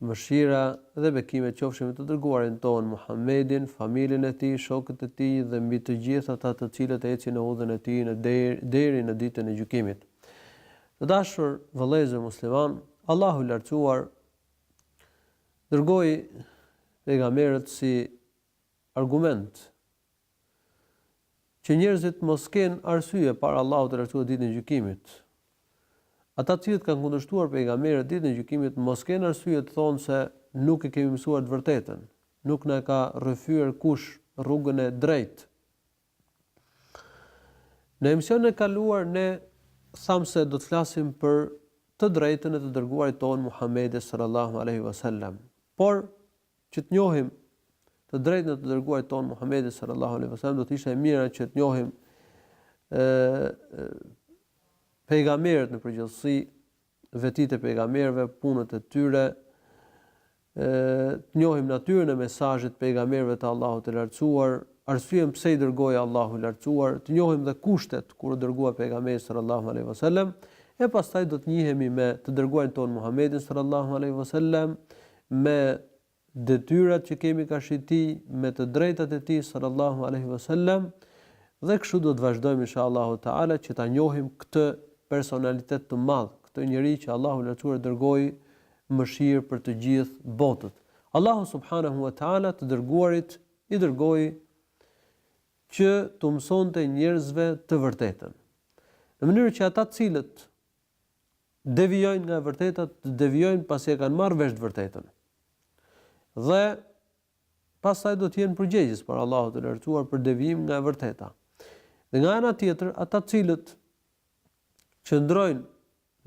Mëshira dhe bekimet qofshin mbi të dërguarin tonë Muhammedin, familjen e tij, shokët e tij dhe mbi të gjithë ata të cilët ecin në udhën e tij në deri në ditën e gjykimit. Të dashur vëllezër musliman, Allahu i Lartësuar dërgoi pejgamberët si argument Që njerëzit mos kenë arsye para Allahut të Lartësuar Ditën e Gjykimit. Ata të cilët kanë kundërshtuar pejgamberët Ditën e Gjykimit mos kenë arsye të thonë se nuk e kemi mësuar të vërtetën, nuk na ka rrëfyer kush rrugën e drejtë. Në emisionin e kaluar ne thamë se do të flasim për të drejtën e të dërguarit tonë Muhammedit sallallahu alaihi wasallam. Por Që të njohim të drejtën e të dërguarit tonë Muhamedit sallallahu alaihi wasallam do të ishte mirë që të njohim ë pejgamberët në përgjithësi, vetitë e pejgamberëve, punët e tyre, ë të njohim natyrën e mesazhit të pejgamberëve të Allahut të lartësuar, arsyen pse i dërgoi Allahu i lartësuar, të njohim dhe kushtet kur u dërgua pejgamberi sallallahu alaihi wasallam, e pastaj do të njihemi me të dërguarin tonë Muhamedin sallallahu alaihi wasallam, me detyrat që kemi karshi tij, me të drejtat e tij sallallahu alejhi ve sellem dhe kështu do të vazhdojmë insha Allahu te ala që ta njohim këtë personalitet të madh, këtë njeri që Allahu i lartësuar e dërgoi mëshirë për të gjithë botët. Allahu subhanahu wa taala të dërguarit i dërgoi që t'u mësonte njerëzve të vërtetën. Në mënyrë që ata të cilët devijojnë nga e vërteta, të devijojnë pasi e kanë marrë vesh të vërtetën. Dhe pastaj do të jenë përgjegjës para Allahut të lartësuar për devijim nga e vërteta. Dhe nga ana tjetër, ata të cilët qëndrojnë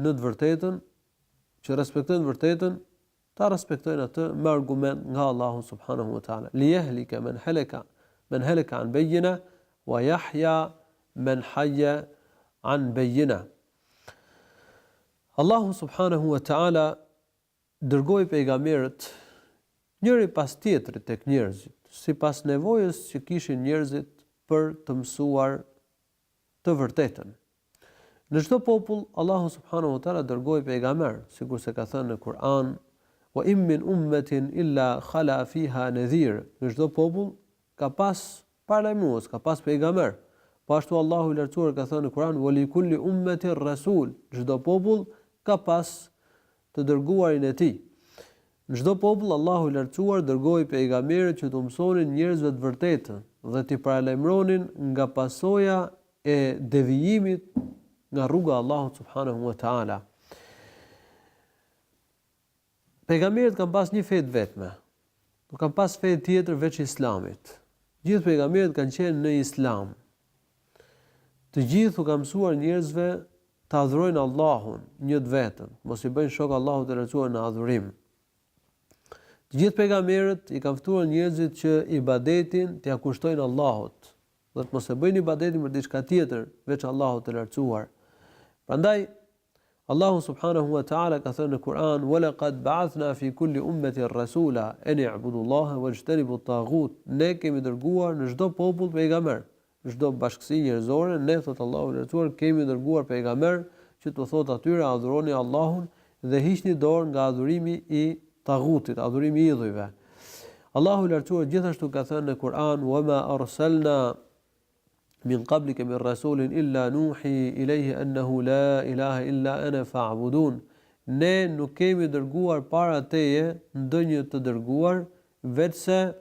në të vërtetën, që respektojnë të vërtetën, ta respektojnë atë me argument nga Allahu subhanehu ue teala, lijehlike men heleka men heleka an bejjine, wa jahja men hajje an bejjine. Allahu subhanehu ve teala dërgoi pejgamberët njëri pas tjetrit tek njerëzit, sipas nevojës që kishin njerëzit për të mësuar të vërtetën, Në çdo popull, Allahu subhanahu wa taala dërgoi pejgamber, sikurse ka thënë në Kur'an, "Wa in min ummatin illa khala fiha nadhir", në çdo popull ka pas paralajmërues, ka pas pejgamber. Po ashtu Allahu i Lartësuar ka thënë në Kur'an, "Wa li kulli ummatin rasul", çdo popull ka pas të dërguarin e tij. Në çdo popull Allahu i Lartësuar dërgoi pejgamberët që t'u mësonin njerëzve të vërtetën dhe t'i paralajmëronin nga pasoja e devijimit nga rruga e Allahut subhanahu wa taala. Pejgamberët kanë pas një fe të vetme. Nuk kanë pas fe tjetër veç Islamit. Gjithë pejgamberët kanë qenë në Islam. Të gjithë u kanë mësuar njerëzve të adhurojnë Allahun, një të vetëm, të mos i bëjnë shok Allahut të Lartësuar në adhurim. Të gjithë pejgamberët i kanë ftuar njerëzit që ibadetin t'ia kushtojnë Allahut, Dhe të mos e bëjnë ibadetin për diçka tjetër, veç Allahut të Lartësuar. Prandaj, Allahu subhanahu wa ta'ala ka thënë në Kur'an, "Wa laqad ba'athna fi kulli ummatin rasula an i'budu Allaha wajtanibu at-taghut." Ne kemi dërguar në çdo popull pejgamber, në çdo bashkësi njerëzore, ne, thotë Allahu i Lartësuar, kemi dërguar pejgamber që t'u thotë atyre, adhuroni Allahun dhe hiqni dorë nga adhurimi i taghutit, adhurimi i idhujve. Allahu i Lartësuar gjithashtu ka thënë në Kur'an: "Wa ma arsalna min qablika min rasulin illa nuhi ilayhi annahu la ilaha illa ana fa'budun." Ne nuk kemi dërguar para teje ndonjë të dërguar, veçse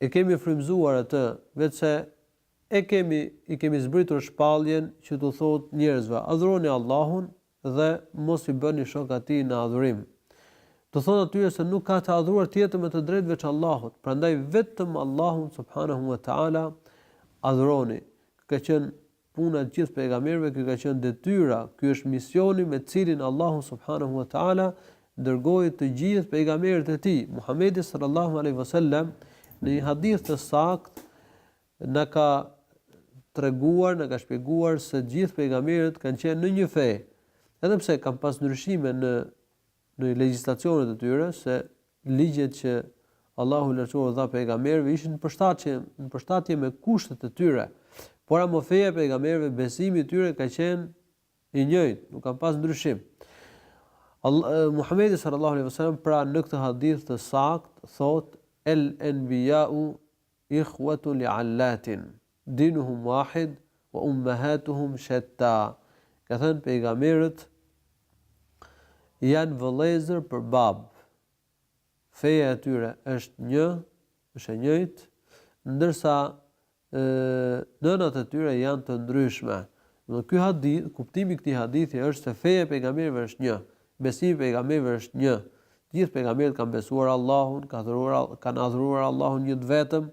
E kemi frymëzuar atë, veçse e kemi i kemi zbritur shpalljen që t'u thotë njerëzve, Adhuroni Allahun dhe mos i bëni shok Atij në adhurim. T'u thotë atyre se nuk ka të adhuruar tjetër me të drejtë veç Allahut, prandaj vetëm Allahun subhanehu ve teala adhuroni. Ky ka qenë Puna e të gjithë pejgamberëve kjo ka qenë detyra, ky është misioni me të cilin Allahu subhanahu wa taala dërgoi të gjithë pejgamberët e tij. Muhamedi sallallahu alaihi wasallam në një hadith të saktë na ka treguar, na ka shpjeguar se të gjithë pejgamberët kanë qenë në një fe. Edhe pse kanë pas ndryshime në në legjislacionet e tyre se Ligjet që Allahu i Lartësuar u dha pejgamberëve ishin në përshtatje, në përshtatje me kushtet e tyre. Por ama feja e pejgamberëve, besimi i tyre ka qenë i njëjtë, nuk kanë pas ndryshim. Muhamedi sallallahu alaihi wasallam pra në këtë hadith të saktë thotë el anbiya'u Ikhwatu li allatin, dinuhum wahid, wa ummahatuhum shatta, ka thënë pejgamberët janë vëllezër për babë, feja e tyre është një, është e njëjtë, ndërsa nënat e tyre janë të ndryshme. E ky hadith, kuptimi i këtij hadithi është se feja e pejgamberëve është një, Besimi i pejgamberëve është një, të gjithë pejgamberët kanë besuar Allahun, kanë adhuruar, kanë adhuruar Allahun një të vetëm,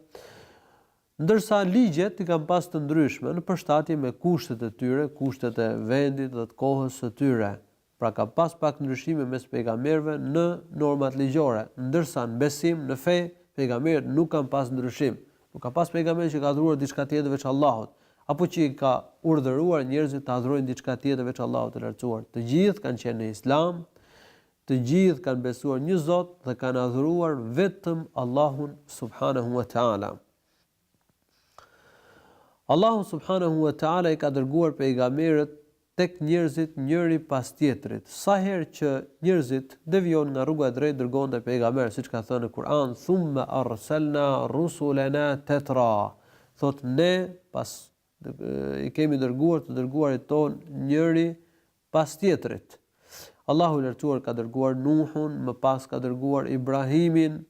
ndërsa ligjet i kanë pas të ndryshme në përshtatje me kushtet e tyre, kushtet e vendit dhe të kohës së tyre. Pra ka pas pak ndryshime mes pejgamberëve në normat ligjore, ndërsa në besim, në fe, pejgamberët nuk kanë pas ndryshim. Nuk ka pas pejgamber që ka adhuruar diçka tjetër veç Allahut, apo që i ka urdhëruar njerëzit të adhurojnë diçka tjetër veç Allahut të Lartësuar. Të gjithë kanë qenë në Islam, të gjithë kanë besuar një Zot dhe kanë adhuruar vetëm Allahun subhanehu ve teala. Allahu subhanehu ve teala i ka dërguar pejgamberët tek njerëzit njëri pas tjetrit, sa herë që njerëzit devijonin nga rruga e drejtë dërgonte pejgamberë siç ka thënë në Kur'an, thumme erselna rusulena tetra, thotë më pas i kemi dërguar të dërguarit tonë njëri pas tjetrit. Allahu i Lartësuar ka dërguar Nuhun, më pas ka dërguar Ibrahimin,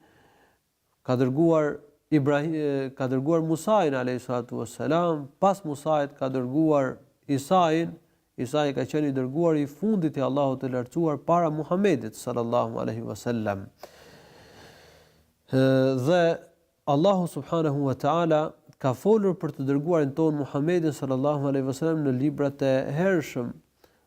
ka dërguar Ibrahim ka dërguar Musain alejhi salatu ue selam, pas Musait ka dërguar Isain, Isai ka qenë i dërguari i fundit i Allahut të Lartësuar para Muhamedit sallallahu alejhi ue selam. Dhe Allahu subhanahu wa taala ka folur për të dërguarin tonë Muhamedin sallallahu alejhi ue selam në librat e hershëm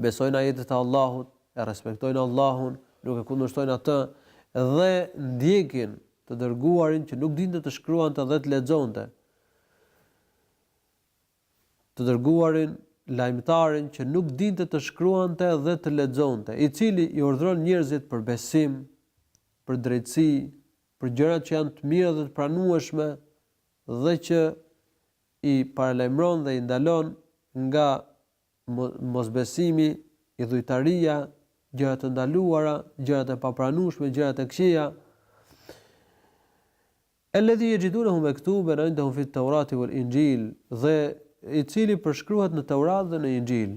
besojnë ajetet e Allahut, e respektojnë Allahun, nuk e kundërshtojnë atë dhe ndjekin të dërguarin që nuk dinte të shkruante dhe të lexonte. Të dërguarin lajmëtarin që nuk dinte të shkruante dhe të lexonte, i cili i urdhëron njerëzit për besim, për drejtësi, për gjërat që janë të mira dhe të pranueshme dhe që i paralajmëron dhe i ndalon nga mosbesimi, idhujtaria, gjërat e ndaluara, gjërat e papranueshme, gjërat e këqija, Elledhi jexhidunehu mektuben indehum fit teurati uel inxhil, dhe i cili përshkruhet në teurat dhe në inxhil,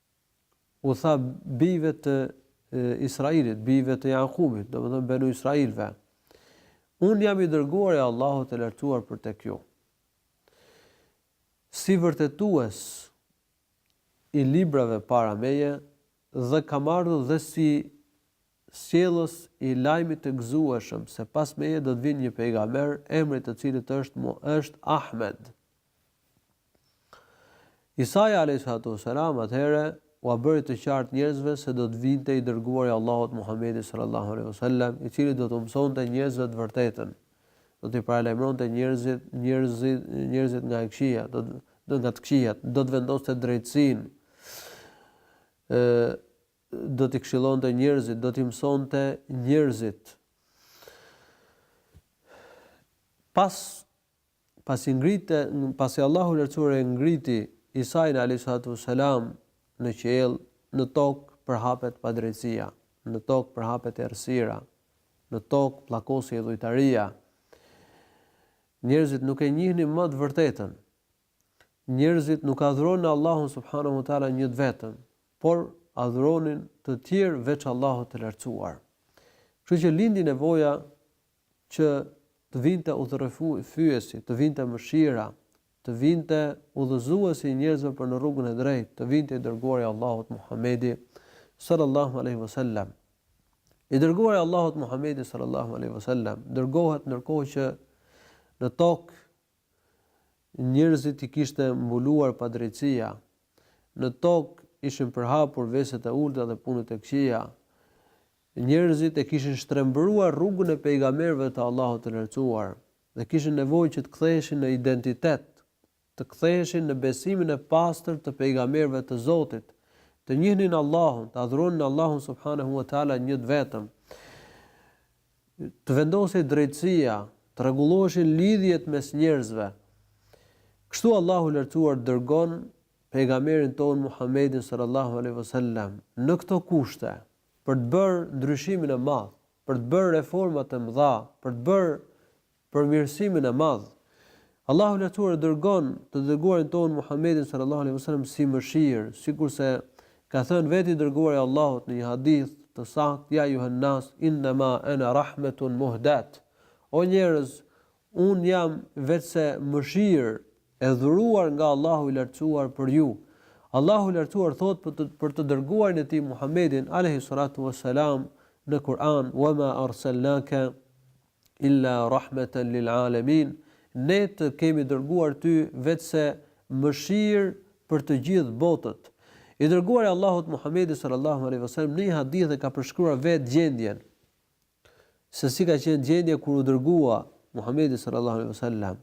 u tha bijve të Israilit, bijve të Jakubit, domethënë benu Israilve, unë jam i dërguar i Allahut të Lartësuar për tek ju. Si vërtetues i librave para meje dhe kam ardhur dhe si sjellës i lajmit të gëzueshëm se pas meje do të vijë një pejgamber emri i të cilit është është Ahmed. Isai alejhissalatu vesselam atëherë ua bëri të qartë njerëzve se do të vinte i Dërguari i Allahut Muhammedi sallallahu alejhi ve sellem, i cili do t'u mësonte njerëzve të vërtetën, do t'i paralajmëronte njerëzit, njerëzit, njerëzit nga e këqija, do të, do nga të këqijat, do të vendoste drejtësinë, ë, do t'i këshillonte njerëzit, do t'i mësonte njerëzit. Pas pasi ngrite pasi Allahu i lartësuar e ngriti Isain alejhi salatu ue selam në qiell në tokë përhapet padrejtësia në tokë përhapet errësira në tokë pllakosi idhujtaria njerëzit nuk e njihnin më të vërtetën njerëzit nuk adhuronin Allahun subhanahu wa taala një të vetëm por adhuronin të tjerë veç Allahut të lartësuar kështu që lindi nevoja që të vinte udhërrëfyesi, të vinte mëshira, të vinte udhëzuesi i njerëzve për në rrugën e drejtë, të vinte i dërguari i Allahut Muhamedi sallallahu alejhi ve sellem. I dërguari i Allahut Muhamedi sallallahu alejhi ve sellem dërgohet ndërkohë që në tokë njerëzit i kishte mbuluar padrejtësia. Në tokë ishin përhapur veset e ulta dhe punët e këqija. Njerëzit e kishin shtrembëruar rrugën e pejgamerëve të Allahut të Lartësuar dhe kishin nevojë që të ktheheshin në identitet, të ktheheshin në besimin e pastër të pejgamerëve të Zotit, të njihnin Allahun, të adhuronin Allahun subhanehu ue teala një të vetëm, të vendosej drejtësia, të rregulloheshin lidhjet mes njerëzve. Kështu Allahu i Lartësuar dërgon pejgamberin tonë Muhammedin sallallahu alaihi wasallam në këto kushte, për të bërë ndryshimin e madh, për të bërë reformat e mëdha, për të bërë përmirësimin e madh. Allahu i Lartësuar e dërgon të dërguarin tonë Muhammedin sallallahu alaihi wasallam si mëshirë, sikurse ka thënë vetë i dërguari i Allahut në një hadith të saktë, ja ejjuhan nas innama ana rahmatun muhdat. O njerëz, Unë jam veçse mëshirë e dhuruar nga Allahu i Lartësuar për ju. Allahu i Lartësuar thotë për të Dërguarin e Tij Muhammedin, alejhi salatu ue selam, në Kur'an, Wa ma arsalnaka illa rahmatan lil alamin, Ne të kemi dërguar ty veçse mëshirë për të gjithë botët. I Dërguari i Allahut Muhammedi, sallallahu alejhi ue selam, në një hadith e ka përshkruar vetë gjendjen, se si ka qenë gjendja kur u dërgua Muhamedi sallallahu alejhi ve sellem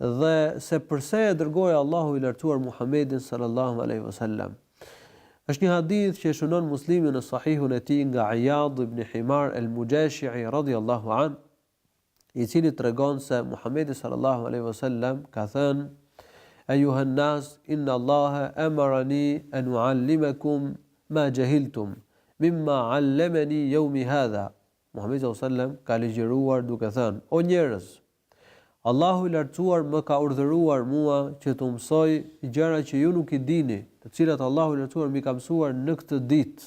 dhe se përse e dërgoi Allahu i Lartësuar Muhamedin sallallahu alejhi ve sellem. Është një hadith që e shënon Muslimi në Sahihun e tij nga Iyad ibn Himar al-Mujashi'i radhiyallahu anhu, i cili tregon se Muhamedi sallallahu alejhi ve sellem ka thënë Ejjuhen nas inna Allahe amarani an uallimakum ma jahiltum mimma allamani yawmi hadha Muhamedi sallallahu alejhi ve sellem ka ligjëruar duke thënë O njerëz Allahu i lartësuar më ka urdhëruar mua që t'ju mësoj gjëra që ju nuk i dini, të cilat Allahu i lartësuar m'i ka mësuar në këtë ditë.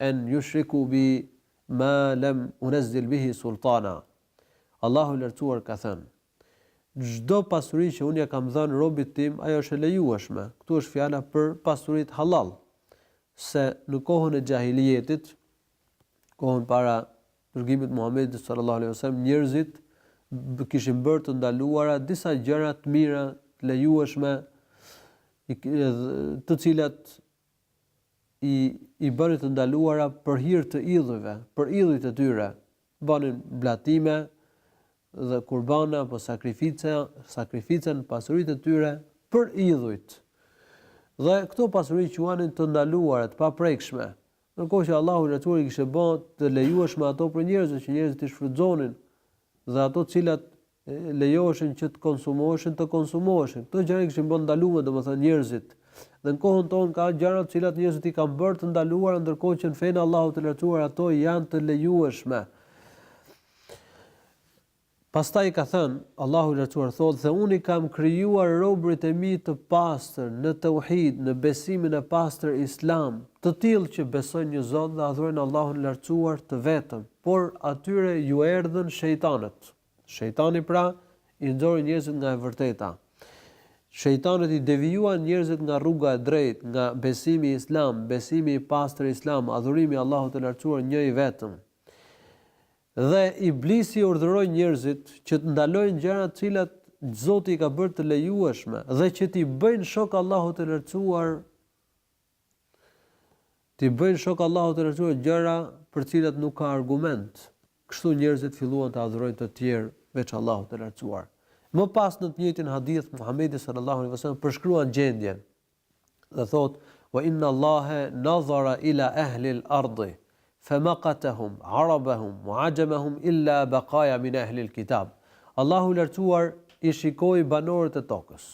en jushriku bi ma lem unezzil bihi sultana. Allahu i Lartësuar ka thënë, Çdo pasuri që unë ia kam dhënë robit tim, ajo është e lejueshme, këtu është fjala për pasuritë hallall, se në kohën e xhahilijetit, kohën para dërgimit të Muhamedit sallallahu alejhi ve sellem, njerëzit kishin bërë të ndaluara disa gjëra të mira, të lejueshme, të cilat i i bënin të ndaluara për hir të idhujve, për idhujt e tyre, bënin blatime dhe kurbane apo sakrifica, sakrifikonin pasuritë e tyre për idhujt. Dhe këto pasuri i quanin të ndaluara, të paprekshme. Ndërkohë që Allahu i Lartësuar i kishte bërë të lejueshme ato për njerëzit, që njerëzit t'i shfrytëzonin dhe ato të cilat lejoheshin që të konsumoheshin të konsumoheshin. Këto gjëra i kishin bërë ndaluar domethënë njerëzit. Dhe në kohën tonë ka gjëra të cilat njerëzit i kanë bërë të ndaluara ndërkohë që në fenë e Allahut të lartësuar ato janë të lejueshme. Pastaj ka thënë Allahu i lartësuar thotë se unë kam krijuar robërit e mi të pastër në tauhid, në besimin e pastër islam, të tillë që besojnë një Zot dhe adhurojnë Allahun e lartësuar të vetëm, por atyre ju erdhën shejtanët. Shejtani pra i nxori njerëzit nga e vërteta. Shejtanët i devijuan njerëzit nga rruga e drejtë, nga besimi islam, besimi i pastër islam, adhurimi i Allahut të lartësuar një i vetëm. Dhe iblisi urdhëroi njerëzit që të ndalojnë gjëra të cilat Zoti i ka bërë të lejueshme dhe që t'i bëjnë shok Allahut të lartësuar T'i bëjnë shok Allahut të Lartësuar gjëra për të cilat nuk ka argument. Kështu njerëzit filluan të adhurojnë të tjerë veç Allahut të Lartësuar. Më pas në të njëjtin hadith Muhamedi sallallahu alaihi wasallam përshkruan gjendjen dhe thotë: "Wa inna Allaha nadhara ila ahli al-ardhi famaqatahum arabahum wa ajamahum illa baqaya min ahli al-kitab." Allahu i Lartësuar i shikoi banorët e tokës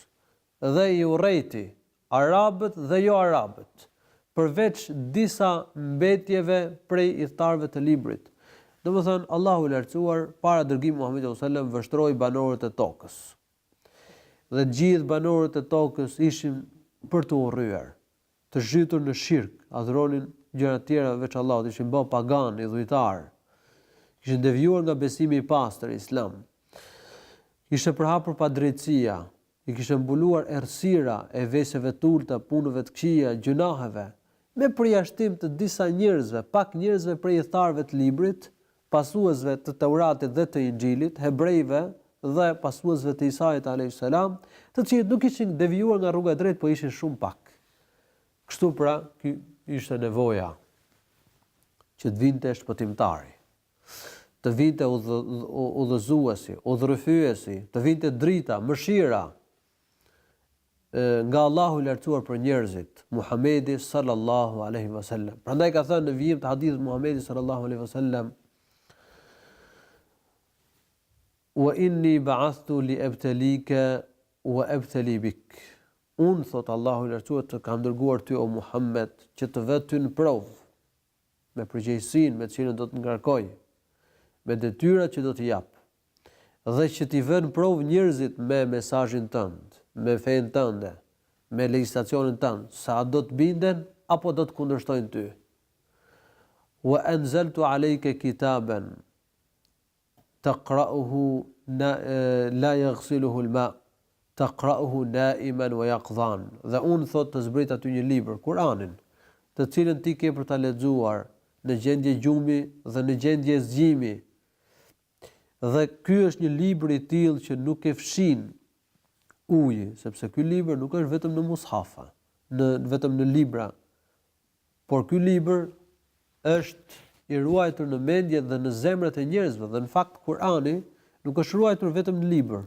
dhe i urrejti Arabët dhe jo arabët, përveç disa mbetjeve prej ithtarëve të Librit, domethënë Allahu i Lartësuar para dërgimit të Muhamedit sallallahu alejhi ve sellem vështroi banorët e tokës dhe gjithë banorët e tokës ishin për të urryer, të zhytur në shirk, adhuronin gjëra të tjera veç Allahut, ishin bë paganë, idhujtarë, ishin devijuar nga besimi i pastër, Islam. Ishte përhapur padrejtësia, I kishte mbuluar errësira e veseve të ulëta, punëve të këqija, gjynaheve. Me përjashtim të disa njerëzve, pak njerëzve prej itharëve të Librit, pasuesve të Teuratit dhe të Inxhilit, hebrejve dhe pasuesve të Isait alejhi selam, të cilët nuk ishin devijuar nga rruga e drejtë po ishin shumë pak. Kështu pra, ky ishte nevoja që të vinte shpëtimtari. të vinte udhëzuesi, udhërrëfyesi, të vinte drita, mëshira nga Allahu i lartësuar për njerëzit, Muhamedi sallallahu alaihi wasallam. Prandaj ka thënë në vijim të hadithit Muhamedi sallallahu alaihi wasallam Wa inni ba'athtu li abtalika wa abtali bik. Unë thotë Allahu i lartësuar të kam dërguar ty o Muhammed që të të vë ty në provë me përgjegjësinë me të cilën do të ngarkoj, me detyrat që do të jap, dhe që t'i vë në provë njerëzit me mesazhin tënd, me fenë tënde, me legjislacionin tënd, se a do të binden apo do të kundërshtojnë ty. Wa anzaltu alejke kitaben Taqra'uhu na la yaghsiluhu al-ma, taqra'uhu na'iman wa yaqdhan, Dhe unë, thotë, të zbrita ty një libër, Kur'anin, të cilën ti ke për ta lexuar në gjendje gjumi dhe në gjendje zgjimi, dhe ky është një libër i tillë që nuk e fshin uji, sepse ky libër nuk është vetëm në mushafe, në vetëm në libra, Por ky libër është i ruajtur në mendjet dhe në zemrat e njerëzve dhe në fakt Kur'ani nuk është ruajtur vetëm në libër,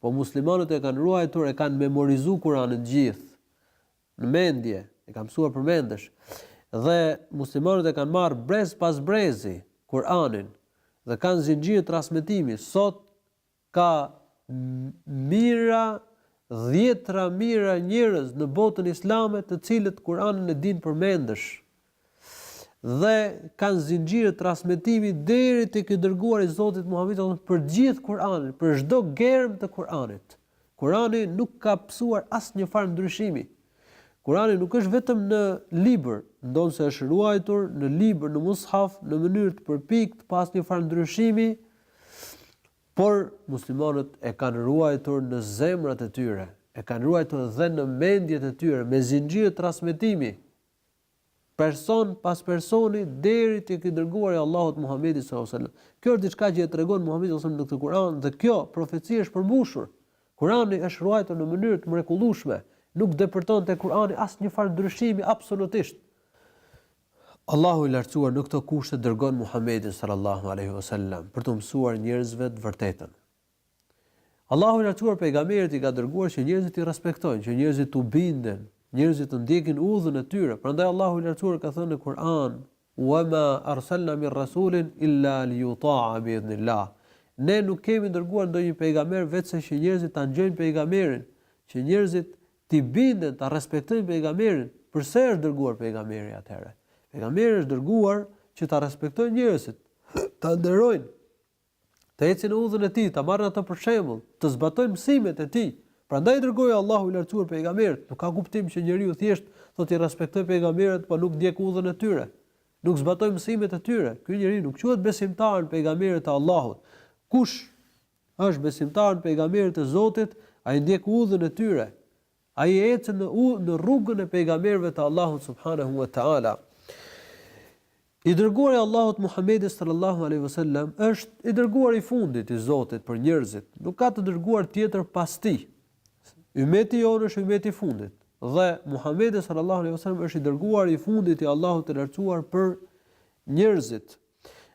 po muslimanët e kanë ruajtur e kanë memorizu Kur'anin të gjithë në mendje, e kanë mësuar përmendësh. Dhe muslimanët e kanë marrë brez pas brezi Kur'anin dhe kanë zinxhir transmetimi. Sot Ka mijëra, dhjetëra mijëra njerëz në botën islame të cilët Kur'anin e dinë përmendësh dhe kanë zinxhirë transmetimi deri tek i dërguari i Zotit Muhamedi sallallahu alaihi wasallam për gjithë Kur'anin, për çdo germë të Kur'anit. Kur'ani nuk ka pësuar asnjë farë ndryshimi. Kur'ani nuk është vetëm në libër, ndonëse është ruajtur në libër, në mushaf, në mënyrë të përpiktë, pa asnjë farë ndryshimi, Por, muslimanët e kanë ruajtur në zemrat e tyre, e kanë ruajtur dhe në mendjet e tyre me zinxhir transmetimi, person pas personi deri tek i dërguari i Allahut Muhamedi sallallahu alaihi wasallam. Kjo është diçka që e tregon Muhamedi sallallahu alaihi wasallam në këtë Kur'an dhe kjo profeci është përmbushur. Kur'ani është ruajtur në mënyrë të mrekullueshme, nuk depërton te Kur'ani asnjë farë ndryshimi absolutisht. Allahu i Lartësuar në këto kushte dërgon Muhammedin sallallahu alejhi ve sellem për t'u mësuar njerëzve të vërtetën. Allahu i Lartësuar pejgamberët i ka dërguar që njerëzit t'i respektojnë, që njerëzit t'u binden, njerëzit të ndjekin udhën e tyre. Prandaj Allahu i Lartësuar ka thënë në Kur'an, "Wa ma arsalna min rasulin illa liyuta'a bi idhnillah." Ne nuk kemi dërguar ndonjë pejgamber veçse që njerëzit ta ngjojnë pejgamberin, që njerëzit T'i binden ta respektojnë pejgamberin, përse është dërguar pejgamberi atëherë? Pejgamberi është dërguar që ta respektojnë njerëzit, ta nderojnë, të ecin në udhën e tij, ta marrin atë për shembull, të zbatojnë mësimet e tij. Prandaj dërgoi Allahu i lartësuar pejgamberin. Nuk ka kuptim që njeriu thjesht thotë i respektoj pejgamberët, por nuk ndjek udhën e tyre. Nuk zbaton mësimet e tyre. Ky njeri nuk quhet besimtar në pejgamberët e Allahut. Kush Është besimtar në pejgamberët e Zotit, ai ndjek udhën e tyre, ai ecën në rrugën e pejgamberëve të Allahut subhanehu ue teala. I dërguari i Allahut Muhammedi sallallahu alaihi wasallam është i dërguari i fundit i Zotit për njerëzit, nuk ka të dërguar tjetër pas tij. Ymmeti jonë është ymmeti i fundit dhe Muhammedi sallallahu alaihi wasallam është i dërguari i fundit i Allahut të lartësuar për njerëzit.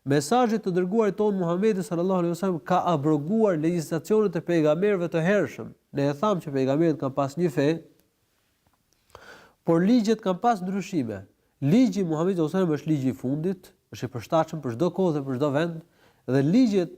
Mesazhi i të Dërguarit tonë Muhamedi sallallahu alejhi ve sellem ka abroguar legjislacionet e pejgamberëve të hershëm. Ne e thamë që pejgamberët kanë pas një fe, por ligjet kanë pas ndryshime. Ligji i Muhamedit sallallahu alejhi ve sellem është ligji i fundit, është i përshtatshëm për çdo kohë dhe për çdo vend dhe ligjet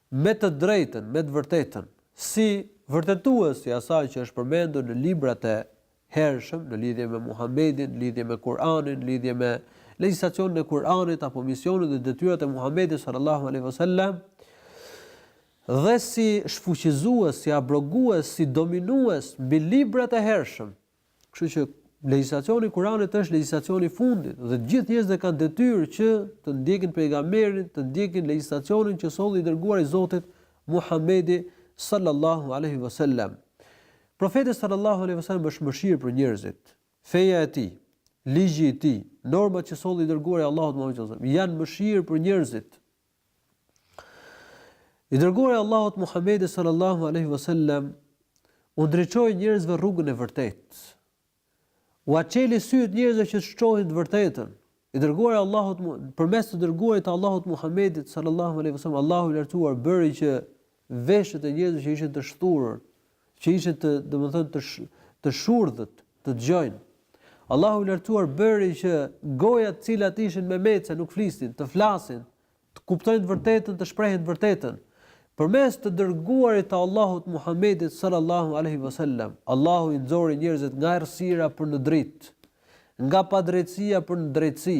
Me të drejtën, me të vërtetën, si vërtetues i asaj që është përmendur në librat e hershëm në lidhje me Muhamedin, në lidhje me Kur'anin, në lidhje me legjislacionin e Kur'anit apo misionin dhe detyrat e Muhamedit sallallahu alejhi ve sellem, dhe si shfuqizues, si abrogues, si dominues mbi librat e hershëm, Kështu që legjislacioni i Kuranit është legjislacioni i fundit dhe gjithë njerëzit e kanë detyrë që të ndjekin pejgamberin, të ndjekin legjislacionin që solli i dërguari i Zotit Muhamedi sallallahu alaihi wasallam. Profeti sallallahu alaihi wasallam është mëshirë për njerëzit. Feja e tij, ligji i tij, normat që solli i dërguari i Allahut Muhamedi sallallahu alaihi wasallam janë mëshirë për njerëzit. I dërguari i Allahut Muhammedi sallallahu alaihi wasallam u ndriçoi njerëzve rrugën e vërtetë. Ua çeli sytë njerëzve që të shohin të vërtetën. I dërguari i Allahut përmes të dërguarit të Allahut Muhammedit sallallahu alaihi wasallam Allahu i lartuar bëri që veshët e njerëzve që ishin të shthurur, që ishin të, domethënë të të shurdhët, të dëgjojnë. Allahu i Lartësuar bëri që goja të cilat ishin memece, nuk flisnin, të flasin, të kuptojnë të vërtetën, të shprehin të vërtetën. Përmes të dërguarit të Allahut Muhammedit sallallahu alaihi wasallam, Allahu i nxori njerëzit nga errësira për në dritë, nga padrejtësia për në drejtësi,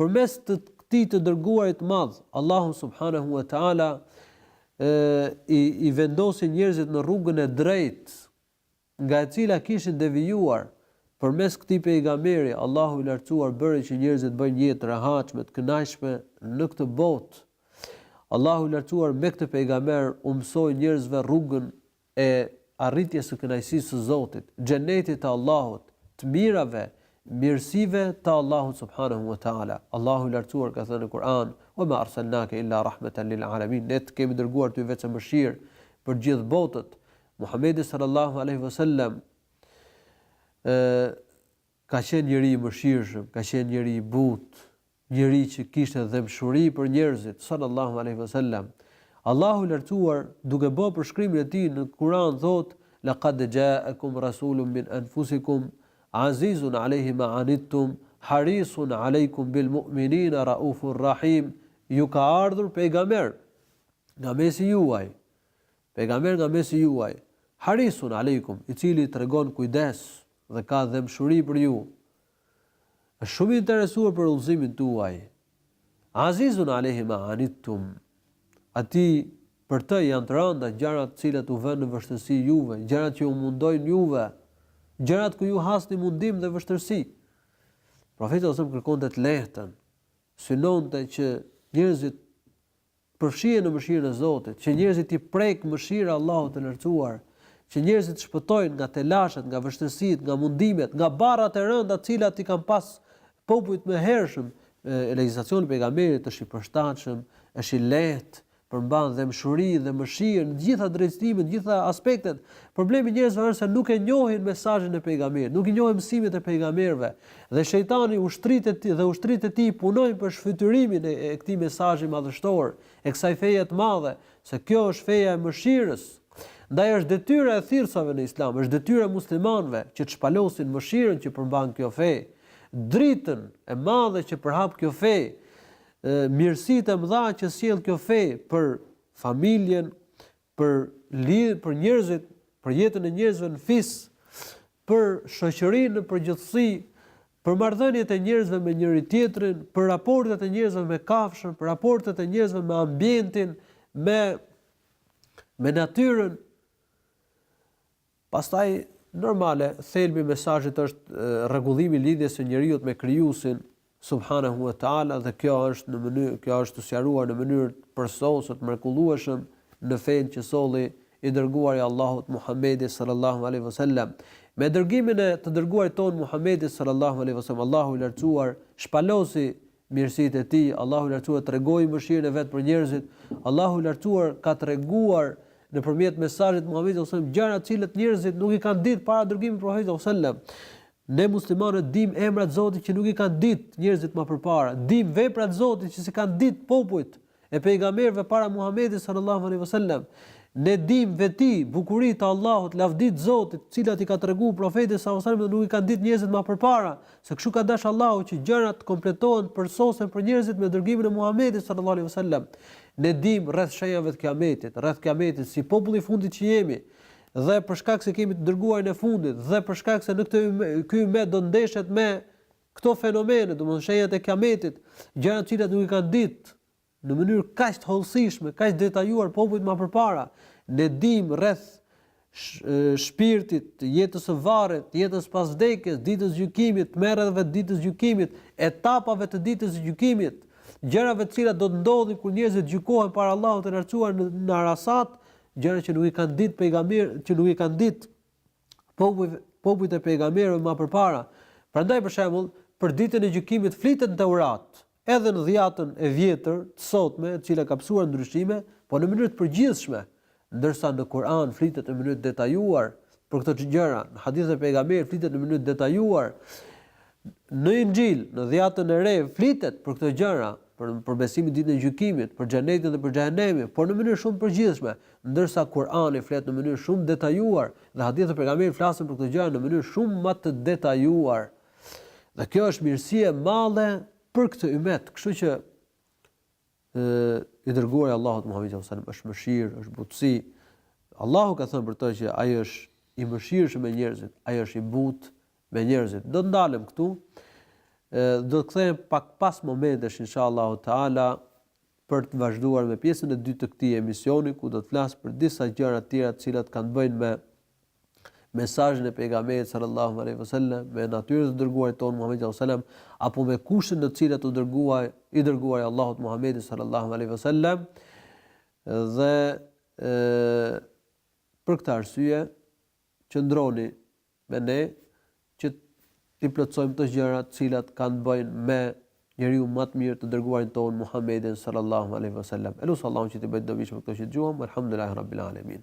Përmes këtij të Dërguarit të Madh, Allahu subhanehu ve teala i i vendosi njerëzit në rrugën e drejtë, nga e cila kishin devijuar, përmes këtij pejgamberi, Allahu i Lartësuar bëri që njerëzit të bëjnë jetë të rehatshme, të kënaqshme në këtë botë. Allahu i Lartësuar me këtë pejgamber u mësoi njerëzve rrugën e arritjes së kënaqësisë së Zotit, xhenetit të Allahut, të mirave, mirësive të Allahut subhanehu ve teala. Allahu i Lartësuar ka thënë në Kur'an, Wa ma arsalnake illa rahmatan lil alamin, Ne të kemi dërguar ty veçse mëshirë për gjithë botët. Muhamedi sallallahu alejhi ve sellem Ka qenë njeri i mëshirshëm, ka qenë njeri i butë, njeri që kishte dhembshuri për njerëzit, sallallahu alejhi ve selam. Allahu i Lartësuar, duke bo përshkrimin e tij në Kur'an thotë, Laqad ja'akum rasulun min anfusikum, azizun alejhi ma 'anittum, harisun 'alejkum bil mu'minina ra'ufur rahim, Ju ka ardhur pejgamber nga mesi juaj, Pejgamber nga mesi juaj, Harisun alejkum, i cili tregon kujdes dhe ka dhembshuri për ju, është shumë i interesuar për udhëzimin tuaj, Azizun alejhi ma anittum, atij për të janë të randa gjërat të cilat u vënë në vështirësi juve, gjërat që u mundojnë juve, gjërat ku ju hasni mundim dhe vështirësi. Profeti sallallahu alejhi wasallam kërkonte të lehtën, synonte që njerëzit përfshihen në mëshirën e Zotit, që njerëzit t'i prekë mëshira e Allahut të Lartësuar, që njerëzit të shpëtojnë nga telashet, nga vështirësitë, nga mundimet, nga barrat e rënda të cilat i kanë pas popujt e hershëm, e legjislacioni i pejgamberit është i përshtatshëm, është i lehtë, përmban dhembshuri dhe mëshirë në të gjitha drejtimet, në të gjitha aspektet. Problemi i njerëzve është se nuk e njohin mesazhin e pejgamberit, nuk i njohin mësimet e pejgamberëve, Dhe Shejtani, ushtritë dhe ushtritë e tij punojnë për shfytyrimin e e këtij mesazhi madhështor, e kësaj feje të madhe, se kjo është feja e mëshirës. Ndaj është detyra e thirrsave në Islam, është detyra e muslimanëve që të shpalosin mëshirën që përmban kjo fe, dritën e madhe që përhap kjo fe, mirësitë e mëdha që sjell kjo fe për familjen, për lidh për njerëzit, për jetën e njerëzve në fis, për shoqërinë në përgjithësi, për marrëdhëniet e njerëzve me njëri-tjetrin, për raportet e njerëzve me kafshën, për raportet e njerëzve me ambientin, me me natyrën. Pastaj, normale, thelbi i mesazhit është rregullimi i lidhjes së njeriut me Krijuesin, Subhanehu ue Teala, dhe kjo është në mënyrë, kjo është sqaruar në mënyrë të përsosur, të mrekullueshëm në fenë që solli i Dërguari i Allahut, Muhamedi sallallahu alejhi ve sellem. Me dërgimin e të Dërguarit tonë Muhamedi sallallahu alejhi ve sellem, Allahu i Lartësuar shpalosi Mirësitë e Tij, Allahu i Lartësuar tregoi mëshirën e Vet për njerëzit. Allahu i Lartësuar ka treguar nëpërmjet mesazhit të Muhamedit sallallahu alejhi ve sellem gjëra të cilat njerëzit nuk i kanë ditë para dërgimit të Profetit sallallahu alejhi ve sellem. Ne muslimanët dimë emra të Zotit që nuk i kanë ditë njerëzit më përpara, dimë vepra të Zotit që s'i kanë ditë popujt e pejgamberëve para Muhamedit sallallahu alejhi wasallam ne dim veti bukuri të Allahut lavdit Zotit të cilat i ka tregu profeti sallallahu alejhi wasallam dhe nuk i kanë dit njerëzit ma përpara se kshu ka dash Allahu që gjërat të kompletohen përsosen për njerëzit me dërgimin e Muhamedit sallallahu alejhi wasallam ne dim rreth shenjave të kiametit rreth kiametit si populli i fundit që jemi dhe për shkak se kemi të dërguarin e fundit dhe për shkak se ky ymet do ndeshet me Këto fenomene, domethënë shenjat e Kiametit, gjëra të cilat nuk i kanë ditë në mënyrë kaq të hollësishme, kaq të detajuar popujt më përpara, ne dimë rreth shpirtit, jetës së varrit, jetës pas vdekjes, ditës së gjykimit, tmerrave të ditës së gjykimit, etapave të ditës së gjykimit, gjërave të cilat do të ndodhin kur njerëzit gjykohen para Allahut të Lartësuar në Arasat, gjëra që nuk i kanë ditë pejgamberët, që nuk i kanë ditë popujt, popujt e pejgamberëve më përpara. Prandaj për shembull, për ditën e gjykimit flitet në Teurat, edhe në Dhjatën e Vjetër të sotme, e cila ka pësuar ndryshime, po në mënyrë të përgjithshme, ndërsa në Kur'an flitet në mënyrë të detajuar për këto gjëra, në hadithe të pejgamberit flitet në mënyrë të detajuar. Në Inxhil, në Dhjatën e Re, flitet për këto gjëra, për për besimin në Ditën e Gjykimit, për Xhenetin dhe për Xhehenemin, por në mënyrë shumë të përgjithshme, ndërsa Kur'ani flet në mënyrë shumë detajuar dhe hadithet e Pejgamberit flasin për këto gjëra në mënyrë shumë më të detajuar. Dhe kjo është mirësi e madhe për këtë ymet, kështu që ë i dërguari i Allahut Muhamedi sallallahu alaihi wasallam është mëshirë, është butësi. Allahu ka thënë për të që ai është i mëshirshëm me njerëzit, ai është i butë me njerëzit. Do të ndalem këtu e do të kthehem pak pas momentesh inshallahu teala për të vazhduar me pjesën e dytë të këtij emisioni ku do të flas për disa gjëra të tjera të cilat kanë të bëjnë me mesazhin e pejgamberit sallallahu alaihi wasallam me natyrën e të dërguarit tonë Muhammed sallallahu alaihi wasallam apo me kushtet në të cilat u dërgua i dërguari i Allahut Muhammedi sallallahu alaihi wasallam dhe ë për këtë arsye qëndroni me ne që t'i plotësojmë këto gjëra të cilat kanë të bëjnë me njeriun më të mirë të dërguarin tonë Muhammedin sallallahu alaihi wasallam. E lus Allahun që t'i bëjë të dobishme këto që dëgjuam. Alhamdulillah rabbil alamin.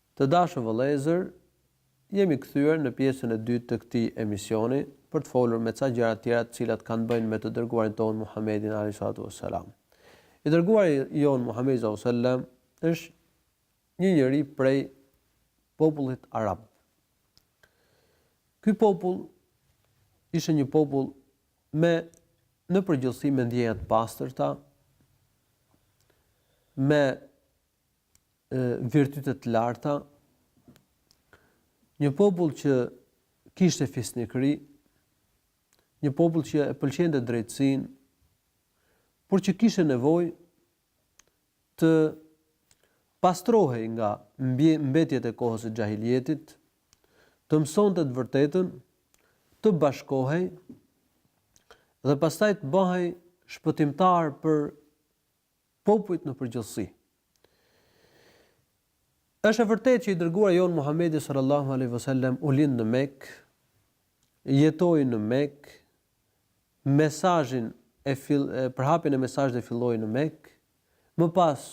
Të dashur vëllezër, jemi kthyer në pjesën e dytë të këtij emisioni, për të folur me ca gjëra të tjera të cilat kanë të bëjnë me të Dërguarin tonë Muhammedin alejhi salatu ue selam. I Dërguari jonë Muhammedi sallallahu alejhi ue sellem është një njeri prej popullit arab. Ky popull ishte një popull me në përgjithësi me ndjenja të pastërta, me virtyte të larta, një popull që kishte fisnikëri, një popull që e pëlqente drejtësinë, por që kishte nevojë të pastrohej nga mbetjet e kohës së xhahilijetit, të mësonte të vërtetën, të bashkohej dhe pastaj të bëhej shpëtimtar për popujt në përgjithësi. Është e vërtetë që i dërguari jonë Muhamedi sallallahu alaihi wasallam u lind në Mekë, jetoi në Mekë, mesazhin e fill, përhapjen e mesazhit e filloi në Mekë, më pas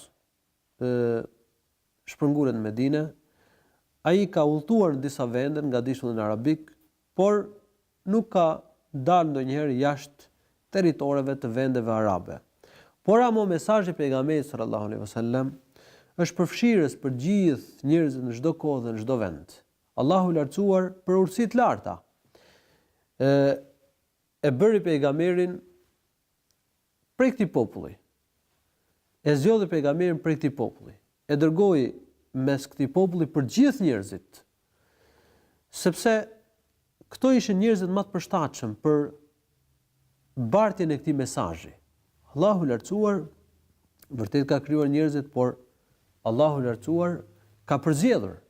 ë shpërngulet në Medinë. Ai ka udhëtuar në disa vende në gadishullin arabik, Por nuk ka dalë ndonjëherë jashtë territoreve të vendeve arabe. Por amo mesazhi i Pejgamberit sallallahu alejhi ve sellem është përfshirës për të gjithë njerëzit në çdo kohë dhe në çdo vend. Allahu i Lartësuar për urtësi të larta e bëri Pejgamberin Prej këtij populli. E zgjodhi pejgamberin prej këtij populli. E dërgoi mes këtij populli për gjithë njerëzit. Sepse këto ishin njerëzit më të përshtatshëm për bartjen e këtij mesazhi. Allahu i lartësuar vërtet ka krijuar njerëzit, por Allahu i lartësuar ka përzgjedhur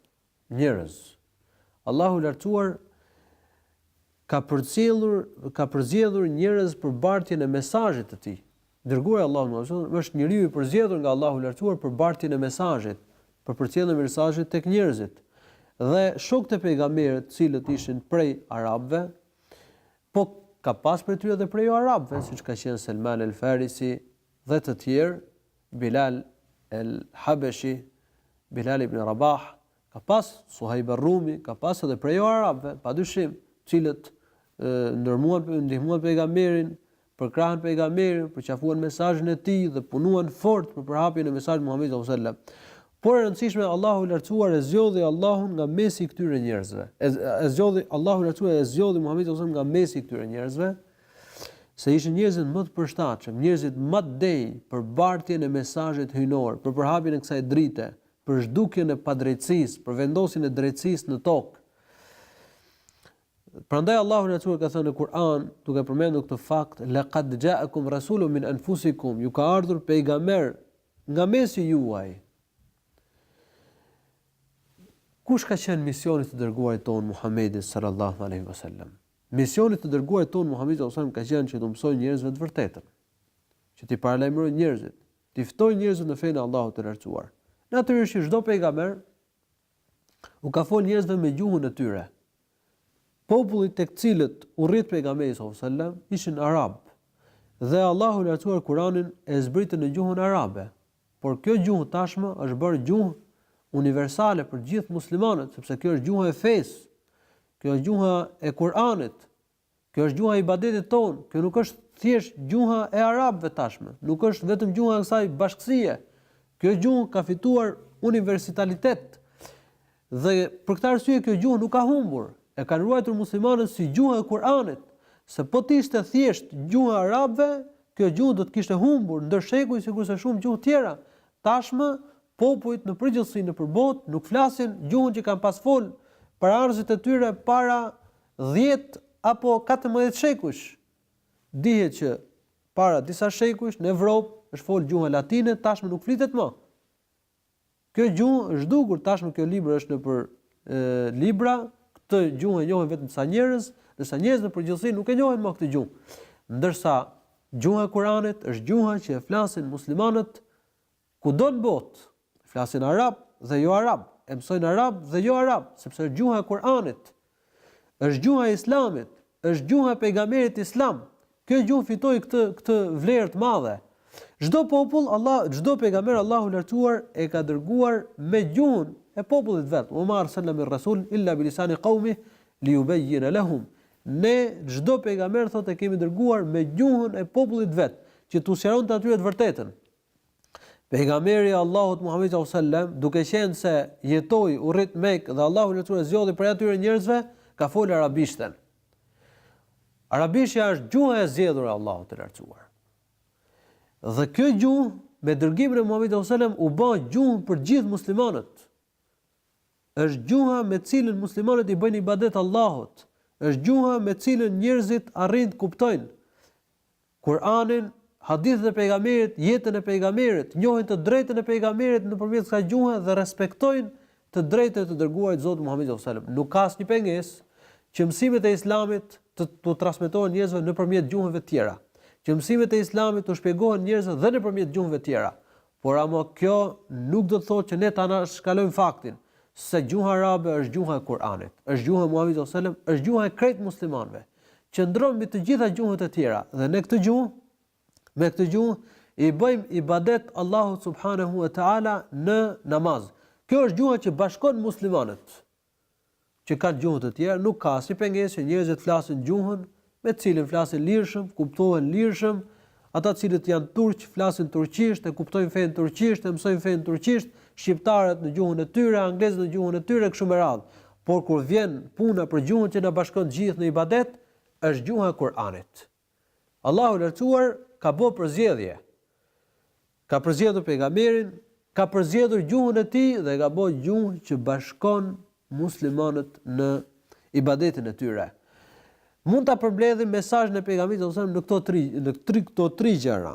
njerëz. Allahu i Lartësuar ka përzgjedhur ka përzgjedhur njerëz për bartjen e mesazhit të Tij. Dërguari i Allahut sallallahu alejhi wasallam është njeriu i përzgjedhur nga Allahu i Lartësuar për bartjen e mesazhit, për përcjelljen e mesazhit tek njerëzit. Dhe shokët e pejgamberit, të cilët ishin prej arabëve, po ka pas prej tyre edhe prej jo arabëve, siç ka qenë Selman el-Farisi dhe të tjerë, Bilal El Habeshi, Bilal ibn Rabah, ka pas Suhejb Er Rumi, ka pas edhe prej joarabëve, padyshim, të cilët ndërmuan, ndihmuan Pejgamberin, përkrahën Pejgamberin, përqafuan mesazhin e tij dhe punuan fort për përhapjen e mesazhit të Muhamedit sallallahu alejhi wasallam. Por e rëndësishme, Allahu i Lartësuar e zgjodhi Allahun nga mesi i këtyre njerëzve, e zgjodhi Allahu i Lartësuar e zgjodhi Muhamedin sallallahu alejhi wasallam nga mesi i këtyre njerëzve, se ishin njerëzit më të përshtatshëm, njerëzit më të denjë për bartjen e mesazhit hyjnor, për përhapjen e kësaj drite, për zhdukjen e padrejtësisë, për vendosjen e drejtësisë në tokë. Prandaj Allahu subhanehu ve teala ka thënë në Kur'an, duke përmendur këtë fakt, laqad ja'akum rasulun min anfusikum, ju ka ardhur pejgamber nga mesi juaj. Kush ka qenë misioni i të dërguarit tonë Muhammedit sallallahu alaihi wasallam? Misioni i të Dërguarit tonë Muhamedi sallallahu alaihi wasallam ka qenë që t'u mësojë njerëzve të vërtetën, që t'i paralajmërojë njerëzit, t'i ftojë njerëzit në fenë e Allahut të Lartësuar. Natyrisht që çdo pejgamber u ka folë njerëzve me gjuhën e tyre. Populli tek të cilët u rrit pejgamberi sallallahu alaihi wasallam ishin arabë. Dhe Allahu i Lartësuar Kur'anin e zbriti në gjuhën arabe. Por kjo gjuhë tashmë është bërë gjuhë universale për gjithë muslimanët, sepse kjo është gjuha e fesë. Kjo është gjuha e Kur'anit. Kjo është gjuha e ibadetit tonë. Kjo nuk është thjesht gjuha e arabëve tashmë. Nuk është vetëm gjuha e kësaj bashkësie. Kjo gjuhë ka fituar universitalitet. Dhe për këtë arsye kjo gjuhë nuk ka humbur. E kanë ruajtur muslimanët si gjuha e Kur'anit. Se po të ishte thjesht gjuha e arabëve, kjo gjuhë do të kishte humbur ndër shekuj sikurse shumë gjuhë tjera. Tashmë Popujt në përgjithësi nëpër botë nuk flasin gjuhën që kanë pas folë paraardhësit e tyre para dhjetë apo katërmbëdhjetë shekujsh. Dihet që para disa shekujsh në Evropë është folë gjuha latine, tashmë nuk flitet më. Kjo gjuhë është zhdukur, tashmë kjo libra është nëpër libra, këtë gjuhë e njohin vetëm disa njerëz, ndërsa njerëzit në përgjithësi nuk e njohin më këtë gjuhë. Ndërsa gjuha e Kuranit është gjuha që e flasin muslimanët Kudo në botë, flasin arab dhe jo arab, e mësojnë arab dhe jo arab, sepse është gjuha e Kur'anit, është gjuha e Islamit, është gjuha e pejgamberit islam. Kjo gjuhë fitoi këtë këtë vlerë të madhe. Çdo popull Allah, çdo pejgamber Allahu lartuar e ka dërguar me gjuhën e popullit vet. Wa ma arsalna min rasul illa bilisani qawmi li yubayyin lahum. Ne çdo pejgamber thotë e kemi dërguar me gjuhën e popullit vet, që t'u sqaronte atyre të vërtetën. Pejgamberi i Allahut Muhamedi sallallahu alaihi wasallam, duke qenë se jetoi, u rrit në Mekë dhe Allahu i Lartësuar e zgjodhi prej atyre njerëzve, ka fol arabishten. Arabishtja është gjuha e zgjedhur e Allahut të Lartësuar. Dhe kjo gjuhë me dërgimin e Muhamedit sallallahu alaihi wasallam u ba gjuhë për gjithë muslimanët. Është gjuha me të cilën muslimanët i bëjnë ibadet Allahut. Është gjuha me të cilën njerëzit arrin të kuptojnë Kur'anin, hadithet e pejgamberit, jetën e pejgamberit, njohin të drejtën e pejgamberit nëpërmjet kësaj gjuhe dhe respektojnë të drejtën e të dërguarit Zotit Muhamedit sallallahu alaihi wasallam. Nuk ka asnjë pengesë që mësimet e Islamit t'u transmetohen njerëzve nëpërmjet gjuhëve të tjera, që mësimet e Islamit t'u shpjegohen njerëzve dhe nëpërmjet gjuhëve të tjera. Por ama kjo nuk do të thotë që ne të anashkalojmë faktin se gjuha arabe është gjuha e Kur'anit, është gjuha e Muhamedit sallallahu alejhi ve sellem, është gjuha e krejt muslimanëve. Qëndron mbi të gjitha gjuhët e tjera dhe ne këtë gjuhë, me këtë gjuhë i bëjmë ibadet Allahut subhanehu ve teala në namaz. Kjo është gjuha që bashkon muslimanët. që kanë gjuhë të tjera, nuk ka asnjë pengesë që njerëzit të flasin gjuhën me të cilën flasin lirshëm, kuptohen lirshëm, ata të cilët janë turq flasin turqisht, e kuptojnë fenë turqisht, e mësojnë fenë turqisht, shqiptarët në gjuhën e tyre, anglezët në gjuhën e tyre e kështu me radhë. Por kur vjen puna për gjuhën që na bashkon të gjithë në ibadet, është gjuha e Kur'anit. Allahu i Lartësuar ka bo përzgjedhje. Ka përzgjedhur pejgamberin, ka përzgjedhur gjuhën e tij dhe e ka bo gjuhë që bashkon muslimanët në ibadetin e tyre. Mund ta përmbledhim mesazhin e pejgamberit sallallahu alajhi wasallam në këto tri në tri këto tri gjëra.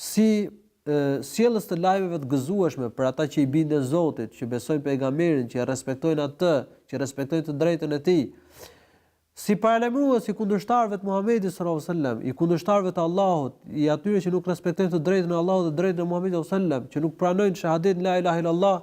Si sjellës të lajmeve të gëzueshme për ata që i binden Zotit, që besojnë Pejgamberin, që e respektojnë atë, që respektojnë të drejtën e tij. Si paralajmërues i kundërshtarëve të Muhamedit sallallahu alaihi wasallam, i kundërshtarëve të Allahut, i atyre që nuk respektojnë të drejtën e Allahut dhe të drejtën e Muhamedit sallallahu alaihi wasallam, që nuk pranojnë shehadetin la ilaha illallah,